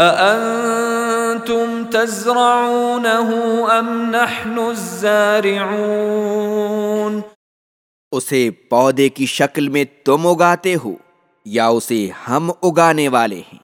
أأنتم تزرعونه أم نحن الزارعون اسے پودے کی شکل میں تم اگاتے ہو یا اسے ہم اگانے والے ہیں؟